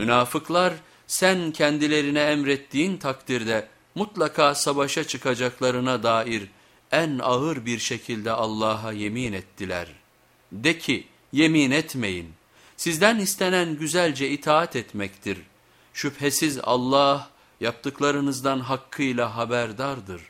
Münafıklar sen kendilerine emrettiğin takdirde mutlaka savaşa çıkacaklarına dair en ağır bir şekilde Allah'a yemin ettiler. De ki yemin etmeyin. Sizden istenen güzelce itaat etmektir. Şüphesiz Allah yaptıklarınızdan hakkıyla haberdardır.